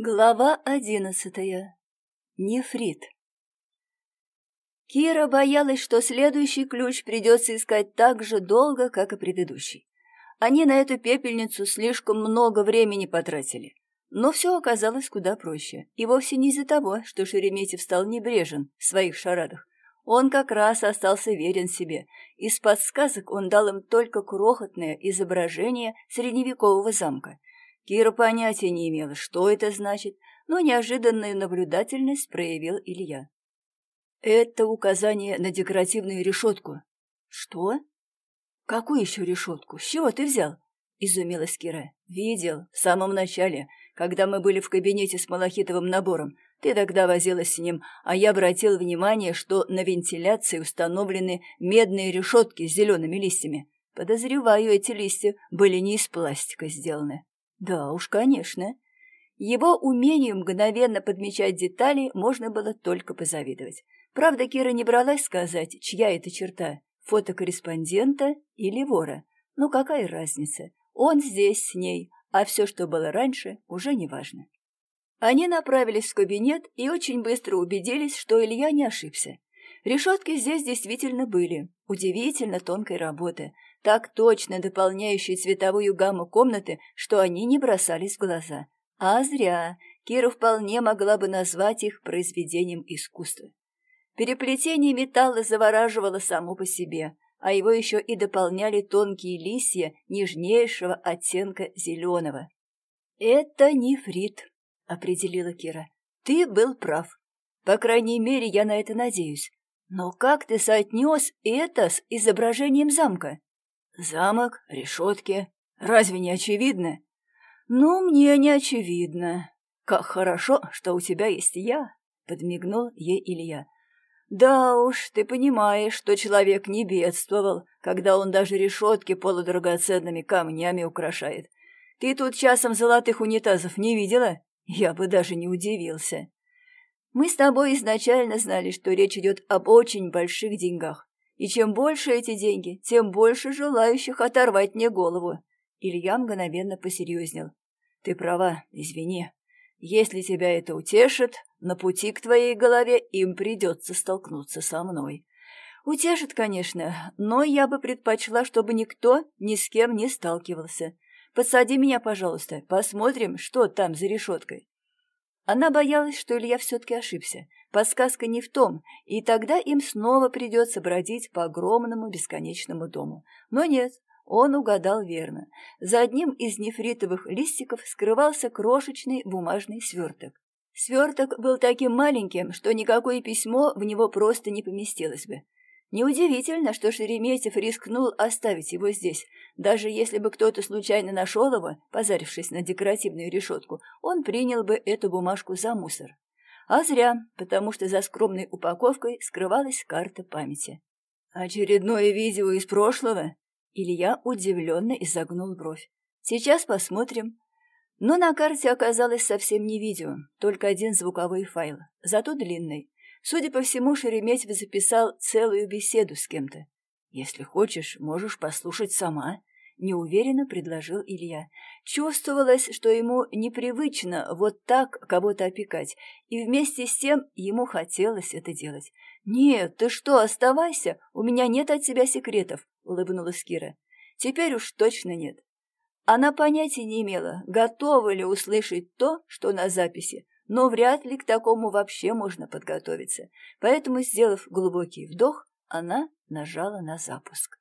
Глава одиннадцатая. Нефрит. Кира боялась, что следующий ключ придется искать так же долго, как и предыдущий. Они на эту пепельницу слишком много времени потратили. Но все оказалось куда проще. И вовсе не из-за того, что Шереметьев стал небрежен в своих шарадах. Он как раз остался верен себе. Из подсказок он дал им только крохотное изображение средневекового замка — Кира понятия не имела, что это значит, но неожиданную наблюдательность проявил Илья. «Это указание на декоративную решетку». «Что? Какую еще решетку? С чего ты взял?» — изумилась Кира. «Видел, в самом начале, когда мы были в кабинете с малахитовым набором. Ты тогда возилась с ним, а я обратил внимание, что на вентиляции установлены медные решетки с зелеными листьями. Подозреваю, эти листья были не из пластика сделаны. Да уж, конечно. Его умению мгновенно подмечать детали можно было только позавидовать. Правда, Кира не бралась сказать, чья это черта – фотокорреспондента или вора. Ну какая разница? Он здесь с ней, а все, что было раньше, уже не важно. Они направились в кабинет и очень быстро убедились, что Илья не ошибся. Решетки здесь действительно были, удивительно тонкой работы – так точно дополняющие цветовую гамму комнаты, что они не бросались в глаза. А зря. Кира вполне могла бы назвать их произведением искусства. Переплетение металла завораживало само по себе, а его еще и дополняли тонкие листья нежнейшего оттенка зеленого. «Это нефрит», — определила Кира. «Ты был прав. По крайней мере, я на это надеюсь. Но как ты соотнес это с изображением замка?» Замок, решетки. Разве не очевидно? Ну, мне не очевидно. Как хорошо, что у тебя есть я, подмигнул ей Илья. Да уж, ты понимаешь, что человек не бедствовал, когда он даже решетки полудрагоценными камнями украшает. Ты тут часом золотых унитазов не видела? Я бы даже не удивился. Мы с тобой изначально знали, что речь идет об очень больших деньгах. И чем больше эти деньги, тем больше желающих оторвать мне голову. Илья мгновенно посерьезнел. Ты права, извини. Если тебя это утешит, на пути к твоей голове им придется столкнуться со мной. Утешит, конечно, но я бы предпочла, чтобы никто ни с кем не сталкивался. Подсади меня, пожалуйста, посмотрим, что там за решеткой. Она боялась, что Илья все-таки ошибся. Подсказка не в том, и тогда им снова придется бродить по огромному бесконечному дому. Но нет, он угадал верно. За одним из нефритовых листиков скрывался крошечный бумажный сверток. Сверток был таким маленьким, что никакое письмо в него просто не поместилось бы. Неудивительно, что Шереметьев рискнул оставить его здесь. Даже если бы кто-то случайно нашел его, позарившись на декоративную решетку, он принял бы эту бумажку за мусор. А зря, потому что за скромной упаковкой скрывалась карта памяти. «Очередное видео из прошлого?» Илья удивленно изогнул бровь. «Сейчас посмотрим». Но на карте оказалось совсем не видео, только один звуковой файл, зато длинный. Судя по всему, Шереметьев записал целую беседу с кем-то. «Если хочешь, можешь послушать сама», — неуверенно предложил Илья. Чувствовалось, что ему непривычно вот так кого-то опекать, и вместе с тем ему хотелось это делать. «Нет, ты что, оставайся, у меня нет от тебя секретов», — улыбнулась Кира. «Теперь уж точно нет». Она понятия не имела, готова ли услышать то, что на записи, но вряд ли к такому вообще можно подготовиться. Поэтому, сделав глубокий вдох, она нажала на запуск.